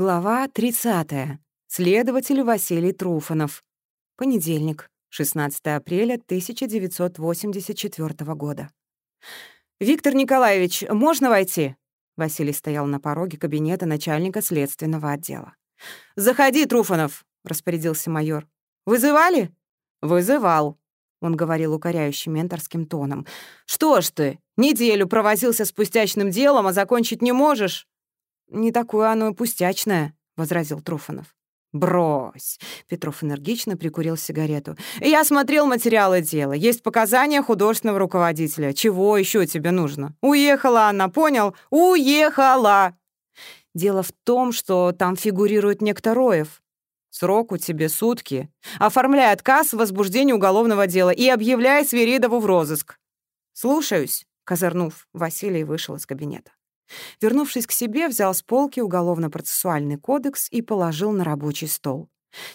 Глава 30. Следователь Василий Труфанов. Понедельник, 16 апреля 1984 года. «Виктор Николаевич, можно войти?» Василий стоял на пороге кабинета начальника следственного отдела. «Заходи, Труфанов!» — распорядился майор. «Вызывали?» «Вызывал», — он говорил укоряющим менторским тоном. «Что ж ты, неделю провозился с пустячным делом, а закончить не можешь?» «Не такое оно пустячное», — возразил Труфанов. «Брось!» — Петров энергично прикурил сигарету. «Я смотрел материалы дела. Есть показания художественного руководителя. Чего еще тебе нужно? Уехала она, понял? Уехала!» «Дело в том, что там фигурирует некто Роев. Срок у тебе сутки. Оформляй отказ в возбуждении уголовного дела и объявляй Свиридову в розыск». «Слушаюсь», — козырнув, Василий вышел из кабинета. Вернувшись к себе, взял с полки уголовно-процессуальный кодекс и положил на рабочий стол.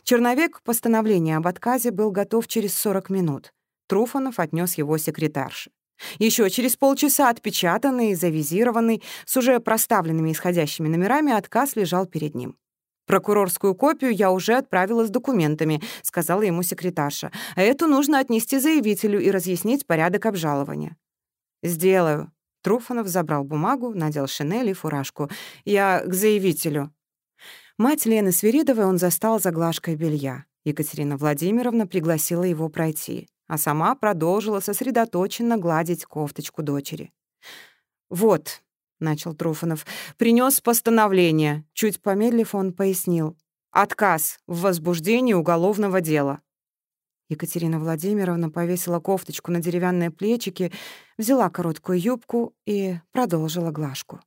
Черновик постановления об отказе был готов через 40 минут. Труфанов отнес его секретарше. Еще через полчаса отпечатанный и завизированный, с уже проставленными исходящими номерами, отказ лежал перед ним. «Прокурорскую копию я уже отправила с документами», — сказала ему секретарша. «А эту нужно отнести заявителю и разъяснить порядок обжалования». «Сделаю», Труфанов забрал бумагу, надел шинель и фуражку. «Я к заявителю». Мать Лены Свиридовой он застал за глажкой белья. Екатерина Владимировна пригласила его пройти, а сама продолжила сосредоточенно гладить кофточку дочери. «Вот», — начал Труфанов, — «принёс постановление». Чуть помедлив, он пояснил. «Отказ в возбуждении уголовного дела». Екатерина Владимировна повесила кофточку на деревянные плечики, взяла короткую юбку и продолжила глажку.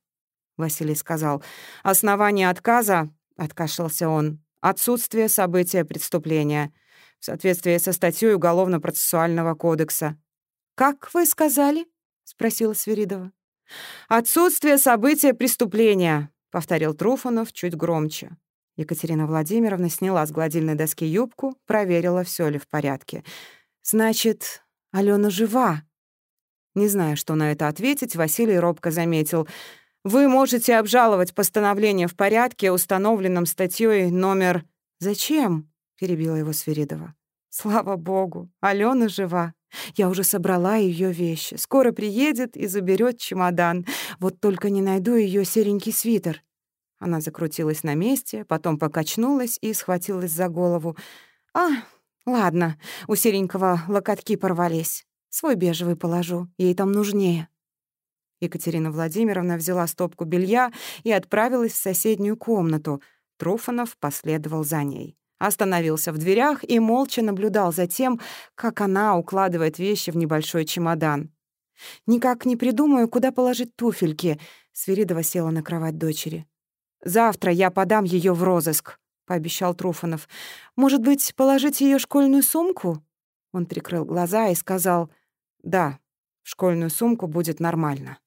Василий сказал, «Основание отказа», — откашлялся он, «отсутствие события преступления в соответствии со статьей Уголовно-процессуального кодекса». «Как вы сказали?» — спросила Свиридова. «Отсутствие события преступления», — повторил Труфанов чуть громче. Екатерина Владимировна сняла с гладильной доски юбку, проверила, все ли в порядке. «Значит, Алена жива?» Не зная, что на это ответить, Василий робко заметил. «Вы можете обжаловать постановление в порядке, установленном статьей номер...» «Зачем?» — перебила его Свиридова. «Слава богу, Алена жива. Я уже собрала ее вещи. Скоро приедет и заберет чемодан. Вот только не найду ее серенький свитер. Она закрутилась на месте, потом покачнулась и схватилась за голову. «А, ладно, у серенького локотки порвались. Свой бежевый положу, ей там нужнее». Екатерина Владимировна взяла стопку белья и отправилась в соседнюю комнату. Труфанов последовал за ней. Остановился в дверях и молча наблюдал за тем, как она укладывает вещи в небольшой чемодан. «Никак не придумаю, куда положить туфельки», — Свиридова села на кровать дочери. Завтра я подам ее в розыск», — пообещал Труфанов. «Может быть, положить ее школьную сумку?» Он прикрыл глаза и сказал, «Да, в школьную сумку будет нормально».